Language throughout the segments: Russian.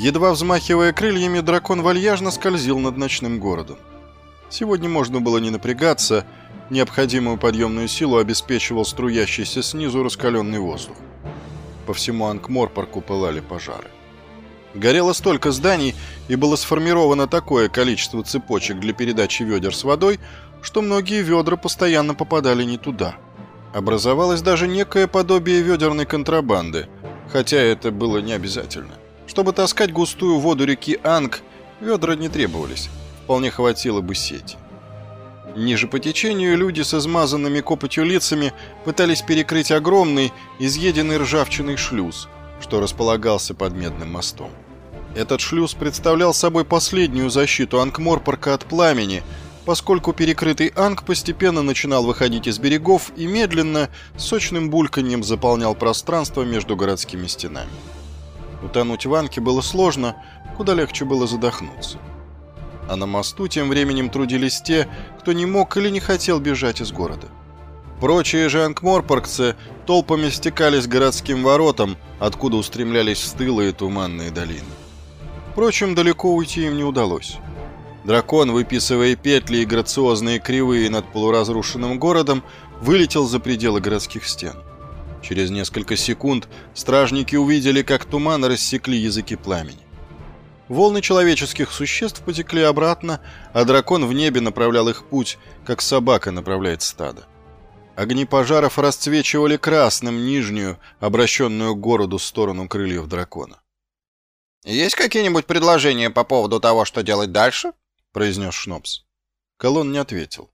Едва взмахивая крыльями, дракон вальяжно скользил над ночным городом. Сегодня можно было не напрягаться, необходимую подъемную силу обеспечивал струящийся снизу раскаленный воздух. По всему Ангморпорку пылали пожары. Горело столько зданий и было сформировано такое количество цепочек для передачи ведер с водой, что многие ведра постоянно попадали не туда. Образовалось даже некое подобие ведерной контрабанды, хотя это было не обязательно. Чтобы таскать густую воду реки Анг, ведра не требовались, вполне хватило бы сети. Ниже по течению люди с измазанными копотью лицами пытались перекрыть огромный, изъеденный ржавчиной шлюз, что располагался под Медным мостом. Этот шлюз представлял собой последнюю защиту Ангморпорка от пламени, поскольку перекрытый Анг постепенно начинал выходить из берегов и медленно, сочным бульканьем заполнял пространство между городскими стенами. Утонуть в Анке было сложно, куда легче было задохнуться. А на мосту тем временем трудились те, кто не мог или не хотел бежать из города. Прочие же анкморпоргцы толпами стекались к городским воротам, откуда устремлялись стылые туманные долины. Впрочем, далеко уйти им не удалось. Дракон, выписывая петли и грациозные кривые над полуразрушенным городом, вылетел за пределы городских стен. Через несколько секунд стражники увидели, как туман рассекли языки пламени. Волны человеческих существ потекли обратно, а дракон в небе направлял их путь, как собака направляет стадо. Огни пожаров расцвечивали красным нижнюю, обращенную к городу сторону крыльев дракона. «Есть какие-нибудь предложения по поводу того, что делать дальше?» — произнес Шнопс. Колон не ответил.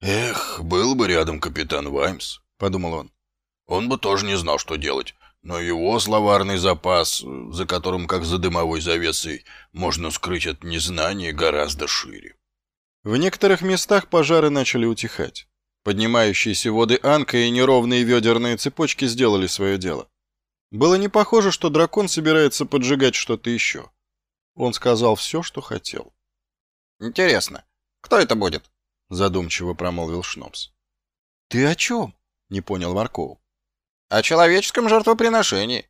«Эх, был бы рядом капитан Ваймс», — подумал он. «Он бы тоже не знал, что делать но его словарный запас, за которым, как за дымовой завесой, можно скрыть от незнания, гораздо шире. В некоторых местах пожары начали утихать. Поднимающиеся воды Анка и неровные ведерные цепочки сделали свое дело. Было не похоже, что дракон собирается поджигать что-то еще. Он сказал все, что хотел. «Интересно, кто это будет?» — задумчиво промолвил Шнопс. «Ты о чем?» — не понял Марков о человеческом жертвоприношении.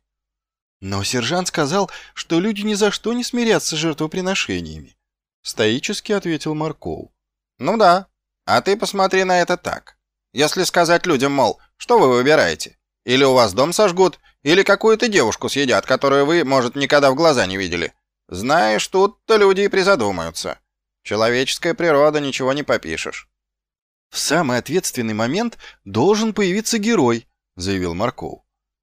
Но сержант сказал, что люди ни за что не смирятся с жертвоприношениями. Стоически ответил Марков. Ну да. А ты посмотри на это так. Если сказать людям, мол, что вы выбираете? Или у вас дом сожгут, или какую-то девушку съедят, которую вы, может, никогда в глаза не видели. Знаешь, тут-то люди и призадумаются. Человеческая природа, ничего не попишешь. В самый ответственный момент должен появиться герой, — заявил Марков.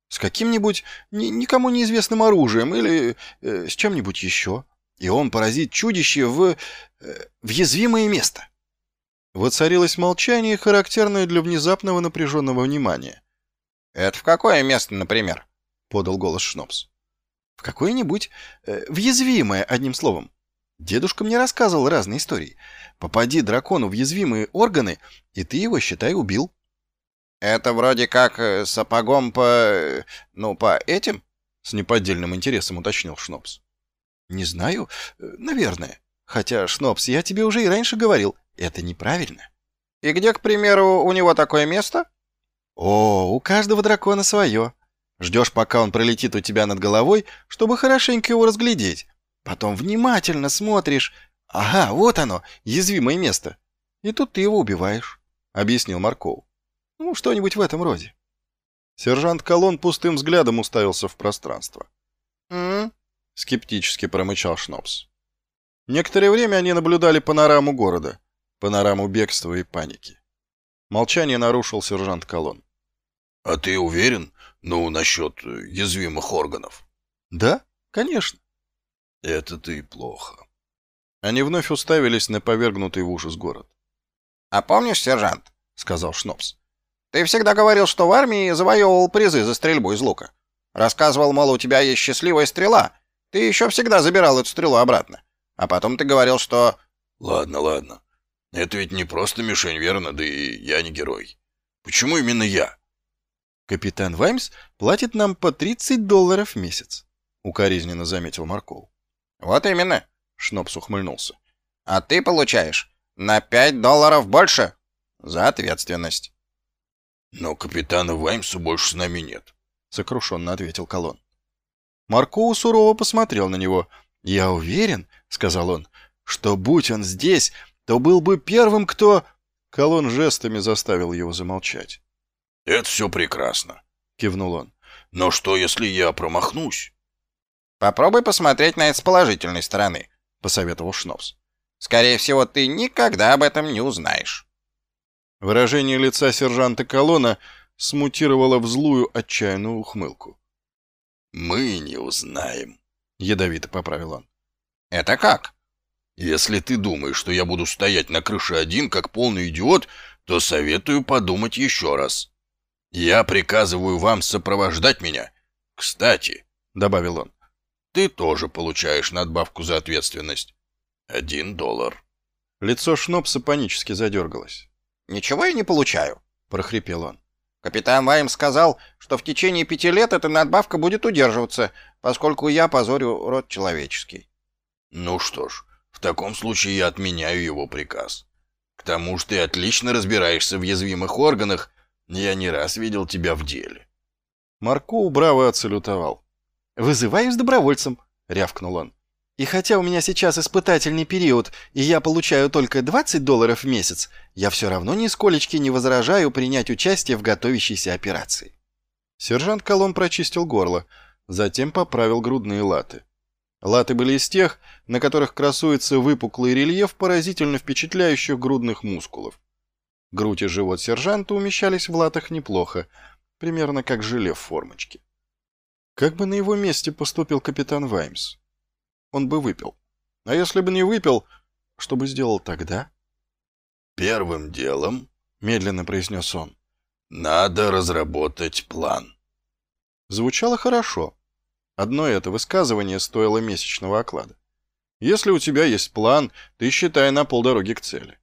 «С каким-нибудь ни никому неизвестным оружием или э, с чем-нибудь еще. И он поразит чудище в... Э, в язвимое место». Воцарилось молчание, характерное для внезапного напряженного внимания. «Это в какое место, например?» — подал голос Шнопс. «В какое-нибудь... Э, в язвимое, одним словом. Дедушка мне рассказывал разные истории. Попади дракону в язвимые органы, и ты его, считай, убил». Это вроде как э, сапогом по... Э, ну, по этим? С неподдельным интересом уточнил Шнопс. Не знаю, э, наверное. Хотя, Шнопс, я тебе уже и раньше говорил, это неправильно. И где, к примеру, у него такое место? О, у каждого дракона свое. Ждешь, пока он пролетит у тебя над головой, чтобы хорошенько его разглядеть. Потом внимательно смотришь. Ага, вот оно, язвимое место. И тут ты его убиваешь, — объяснил Марков. Ну, что-нибудь в этом роде. Сержант Колон пустым взглядом уставился в пространство. «М-м-м», скептически промычал Шнопс. Некоторое время они наблюдали панораму города, панораму бегства и паники. Молчание нарушил сержант Колон. «А ты уверен, ну, насчет язвимых органов?» «Да, конечно». «Это ты плохо». Они вновь уставились на повергнутый в ужас город. «А помнишь, сержант?» — сказал Шнопс. Ты всегда говорил, что в армии завоевывал призы за стрельбу из лука. Рассказывал, мол, у тебя есть счастливая стрела. Ты еще всегда забирал эту стрелу обратно. А потом ты говорил, что... Ладно, ладно. Это ведь не просто мишень, верно? Да и я не герой. Почему именно я? Капитан Ваймс платит нам по 30 долларов в месяц, укоризненно заметил Марков. Вот именно, Шнопс ухмыльнулся. А ты получаешь на 5 долларов больше за ответственность. «Но капитана Ваймса больше с нами нет», — сокрушенно ответил Колон. Маркоу сурово посмотрел на него. «Я уверен», — сказал он, — «что будь он здесь, то был бы первым, кто...» Колон жестами заставил его замолчать. «Это все прекрасно», — кивнул он. «Но что, если я промахнусь?» «Попробуй посмотреть на это с положительной стороны», — посоветовал Шнопс. «Скорее всего, ты никогда об этом не узнаешь». Выражение лица сержанта Колона смутировало в злую отчаянную ухмылку. «Мы не узнаем», — ядовито поправил он. «Это как?» «Если ты думаешь, что я буду стоять на крыше один, как полный идиот, то советую подумать еще раз. Я приказываю вам сопровождать меня. Кстати», — добавил он, — «ты тоже получаешь надбавку за ответственность. Один доллар». Лицо Шнопса панически задергалось. «Ничего я не получаю», — прохрипел он. «Капитан Вайм сказал, что в течение пяти лет эта надбавка будет удерживаться, поскольку я позорю род человеческий». «Ну что ж, в таком случае я отменяю его приказ. К тому же ты отлично разбираешься в язвимых органах, я не раз видел тебя в деле». Марко браво отсалютовал. «Вызываюсь добровольцем», — рявкнул он. И хотя у меня сейчас испытательный период, и я получаю только 20 долларов в месяц, я все равно нисколечки не возражаю принять участие в готовящейся операции. Сержант Колон прочистил горло, затем поправил грудные латы. Латы были из тех, на которых красуется выпуклый рельеф поразительно впечатляющих грудных мускулов. Грудь и живот сержанта умещались в латах неплохо, примерно как желе в формочке. Как бы на его месте поступил капитан Ваймс? Он бы выпил. А если бы не выпил, что бы сделал тогда? «Первым делом», — медленно произнес он, — «надо разработать план». Звучало хорошо. Одно это высказывание стоило месячного оклада. Если у тебя есть план, ты считай на полдороги к цели.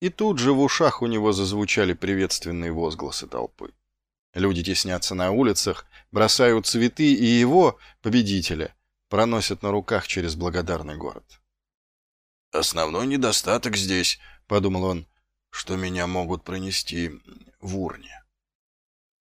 И тут же в ушах у него зазвучали приветственные возгласы толпы. Люди теснятся на улицах, бросают цветы, и его, победителя, проносят на руках через благодарный город. «Основной недостаток здесь», — подумал он, — «что меня могут пронести в урне».